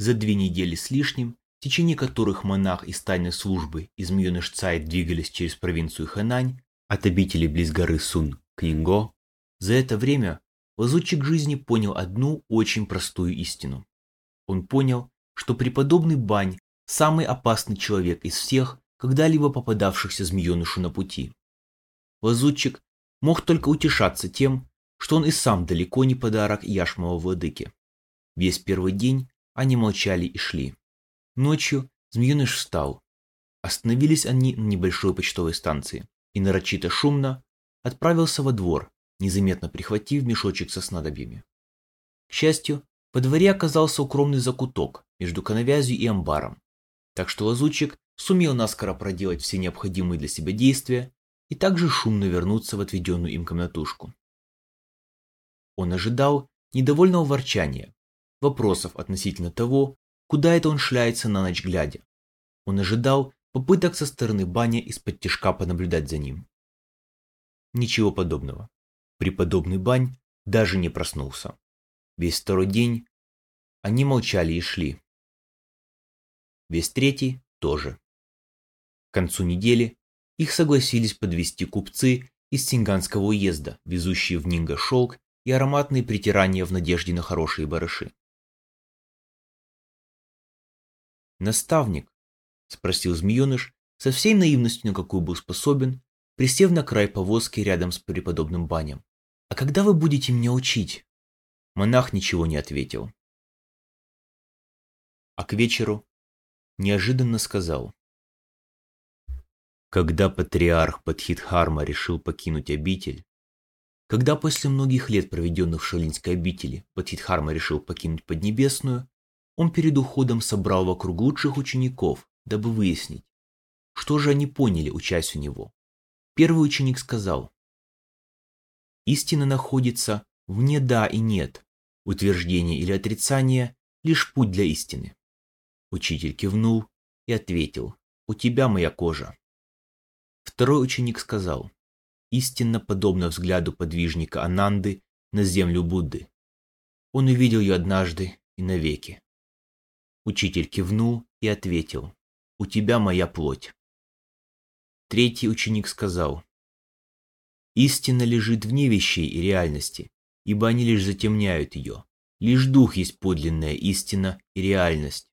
За две недели с лишним, в течение которых монах из тайной службы из Мьюнышцайт двигались через провинцию Хэнань, от обители близ горы Сун к Нинго, за это время лазутчик жизни понял одну очень простую истину. Он понял, что преподобный Бань – самый опасный человек из всех, когда-либо попадавшихся змеенышу на пути. Лазутчик мог только утешаться тем, что он и сам далеко не подарок Яшмова владыке. Весь первый день они молчали и шли. Ночью змееныш встал. Остановились они на небольшой почтовой станции и нарочито шумно отправился во двор, незаметно прихватив мешочек со снадобьями. К счастью, по дворе оказался укромный закуток между коновязью и амбаром, так что лазутчик сумел наскоро проделать все необходимые для себя действия и также шумно вернуться в отведенную им комнатушку. Он ожидал недовольного ворчания, вопросов относительно того, куда это он шляется на ночь глядя. Он ожидал попыток со стороны Баня из-под тяжка понаблюдать за ним. Ничего подобного. Преподобный Бань даже не проснулся. Весь второй день они молчали и шли. Весь третий тоже. К концу недели их согласились подвести купцы из Синганского уезда, везущие в Нинго шелк и ароматные притирания в надежде на хорошие барыши. «Наставник?» – спросил змееныш со всей наивностью, на какую был способен, присев на край повозки рядом с преподобным банем. «А когда вы будете меня учить?» Монах ничего не ответил. А к вечеру неожиданно сказал. Когда патриарх Падхидхарма решил покинуть обитель, когда после многих лет, проведенных в Шалинской обители, Падхидхарма решил покинуть Поднебесную, он перед уходом собрал вокруг лучших учеников, дабы выяснить, что же они поняли, учась у него. Первый ученик сказал, «Истина находится вне «да» и «нет», утверждение или отрицание – лишь путь для истины». Учитель кивнул и ответил, «У тебя моя кожа». Второй ученик сказал, истинно подобно взгляду подвижника Ананды на землю Будды. Он увидел ее однажды и навеки. Учитель кивнул и ответил, «У тебя моя плоть». Третий ученик сказал, «Истина лежит вне вещей и реальности, ибо они лишь затемняют ее. Лишь дух есть подлинная истина и реальность».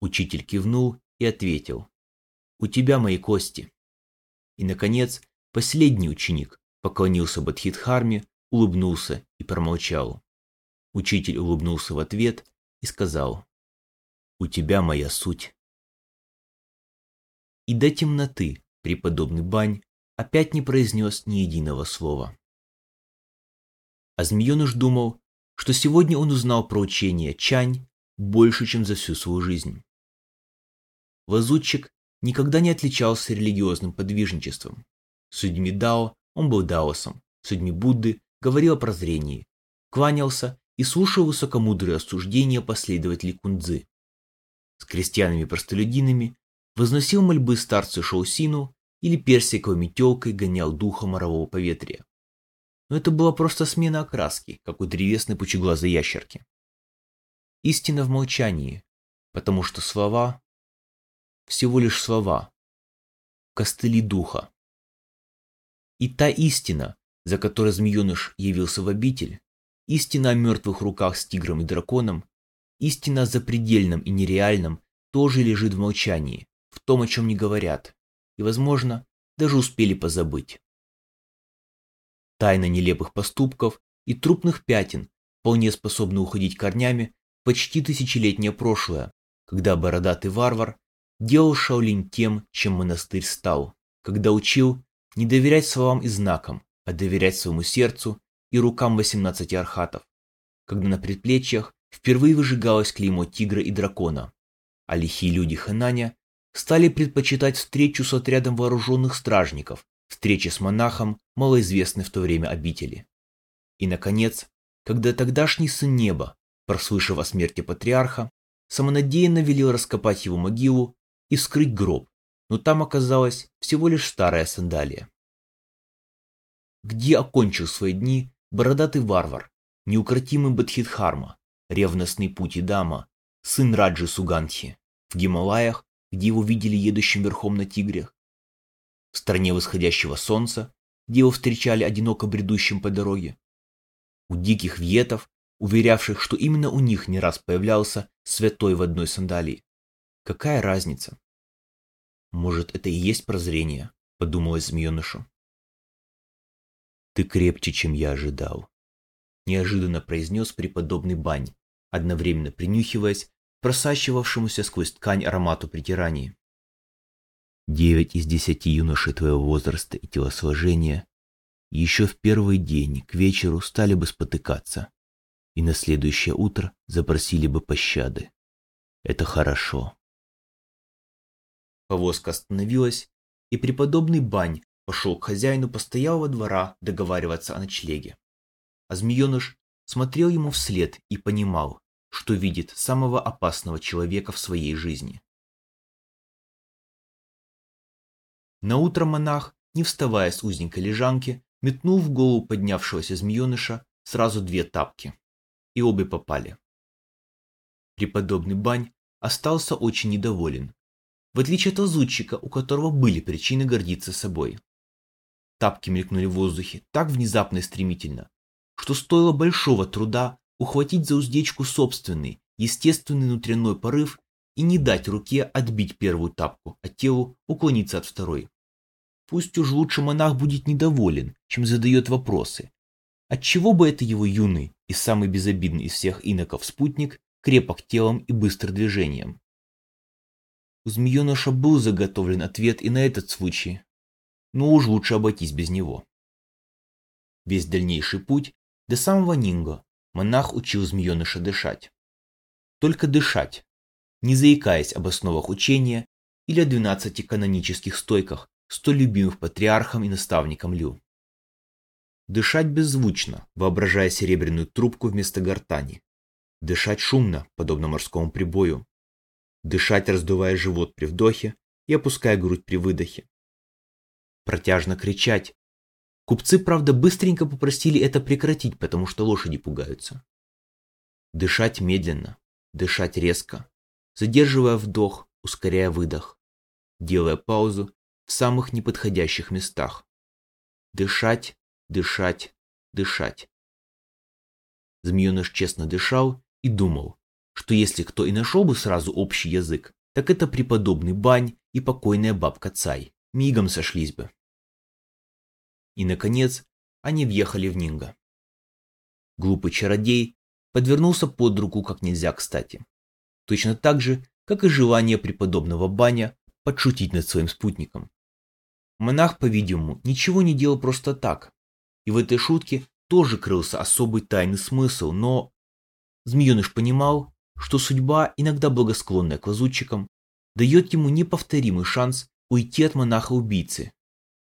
Учитель кивнул и ответил, у тебя мои кости. И, наконец, последний ученик поклонился Бадхидхарме, улыбнулся и промолчал. Учитель улыбнулся в ответ и сказал, «У тебя моя суть». И до темноты преподобный Бань опять не произнес ни единого слова. А змееныш думал, что сегодня он узнал про учение Чань больше, чем за всю свою жизнь. Лазутчик никогда не отличался религиозным подвижничеством. С людьми Дао он был даосом, с людьми Будды говорил о прозрении, кланялся и слушал высокомудрые осуждения последователей Кундзы. С крестьянами-простолюдинами возносил мольбы старцу Шоусину или персиковой метелкой гонял духа морового поветрия. Но это была просто смена окраски, как у древесной пучеглазой ящерки. Истина в молчании, потому что слова всего лишь слова, костыли духа. И та истина, за которой змееныш явился в обитель, истина о мертвых руках с тигром и драконом, истина о запредельном и нереальном тоже лежит в молчании, в том, о чем не говорят, и, возможно, даже успели позабыть. Тайна нелепых поступков и трупных пятен вполне способны уходить корнями почти тысячелетнее прошлое, когда бородатый варвар делал Шаолинь тем, чем монастырь стал, когда учил не доверять словам и знакам, а доверять своему сердцу и рукам 18 архатов, когда на предплечьях впервые выжигалось клеймо тигра и дракона, а лихие люди Хэнаня стали предпочитать встречу с отрядом вооруженных стражников, встречи с монахом, малоизвестной в то время обители. И, наконец, когда тогдашний сын неба, прослышав о смерти патриарха, самонадеянно велел раскопать его могилу и вскрыть гроб, но там оказалась всего лишь старая сандалия. Где окончил свои дни бородатый варвар, неукротимый Бадхидхарма, ревностный путь и дама, сын Раджи Сугандхи, в Гималаях, где его видели едущим верхом на тигре, в стране восходящего солнца, где его встречали одиноко бредущим по дороге, у диких вьетов, уверявших, что именно у них не раз появлялся святой в одной сандалии. Какая разница? Может, это и есть прозрение, подумалось змеенышу. Ты крепче, чем я ожидал, неожиданно произнес преподобный Бань, одновременно принюхиваясь просачивавшемуся сквозь ткань аромату притираний. Девять из десяти юношей твоего возраста и телосложения еще в первый день к вечеру стали бы спотыкаться и на следующее утро запросили бы пощады. Это хорошо. Повозка остановилась, и преподобный Бань пошел к хозяину постоялого двора договариваться о ночлеге. А змееныш смотрел ему вслед и понимал, что видит самого опасного человека в своей жизни. На утро монах, не вставая с узенькой лежанки, метнул в голову поднявшегося змееныша сразу две тапки, и обе попали. Преподобный Бань остался очень недоволен, в отличие от лазутчика, у которого были причины гордиться собой. Тапки мелькнули в воздухе так внезапно и стремительно, что стоило большого труда ухватить за уздечку собственный, естественный внутренний порыв и не дать руке отбить первую тапку, а телу уклониться от второй. Пусть уж лучше монах будет недоволен, чем задает вопросы. Отчего бы это его юный и самый безобидный из всех иноков спутник крепок телом и быстр движением? У змееныша был заготовлен ответ и на этот случай, но уж лучше обойтись без него. Весь дальнейший путь до самого Нинго монах учил змееныша дышать. Только дышать, не заикаясь об основах учения или о двенадцати канонических стойках, столь любимых патриархом и наставником Лю. Дышать беззвучно, воображая серебряную трубку вместо гортани. Дышать шумно, подобно морскому прибою. Дышать, раздувая живот при вдохе и опуская грудь при выдохе. Протяжно кричать, Купцы, правда, быстренько попросили это прекратить, потому что лошади пугаются. Дышать медленно, дышать резко, задерживая вдох, ускоряя выдох, делая паузу в самых неподходящих местах. Дышать, дышать, дышать. Змееныш честно дышал и думал, что если кто и нашел бы сразу общий язык, так это преподобный Бань и покойная бабка Цай. Мигом сошлись бы. И, наконец, они въехали в Нинго. Глупый чародей подвернулся под руку как нельзя кстати. Точно так же, как и желание преподобного Баня подшутить над своим спутником. Монах, по-видимому, ничего не делал просто так. И в этой шутке тоже крылся особый тайный смысл, но... Змееныш понимал, что судьба, иногда благосклонная к лазутчикам, дает ему неповторимый шанс уйти от монаха-убийцы,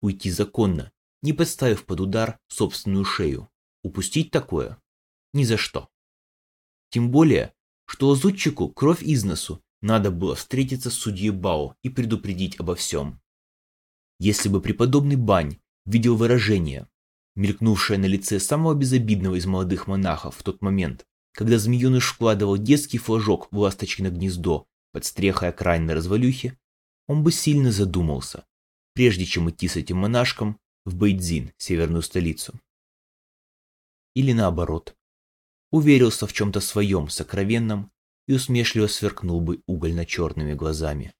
уйти законно, не подставив под удар собственную шею. Упустить такое? Ни за что. Тем более, что лазутчику кровь из носу надо было встретиться с судьей Бао и предупредить обо всем. Если бы преподобный Бань видел выражение, мелькнувшее на лице самого безобидного из молодых монахов в тот момент, когда змееныш вкладывал детский флажок в ласточки на гнездо под стрехой окраинной развалюхи, он бы сильно задумался, прежде чем идти с этим монашком в Бейдзин, северную столицу. Или наоборот, уверился в чем-то своем сокровенном и усмешливо сверкнул бы угольно-черными глазами.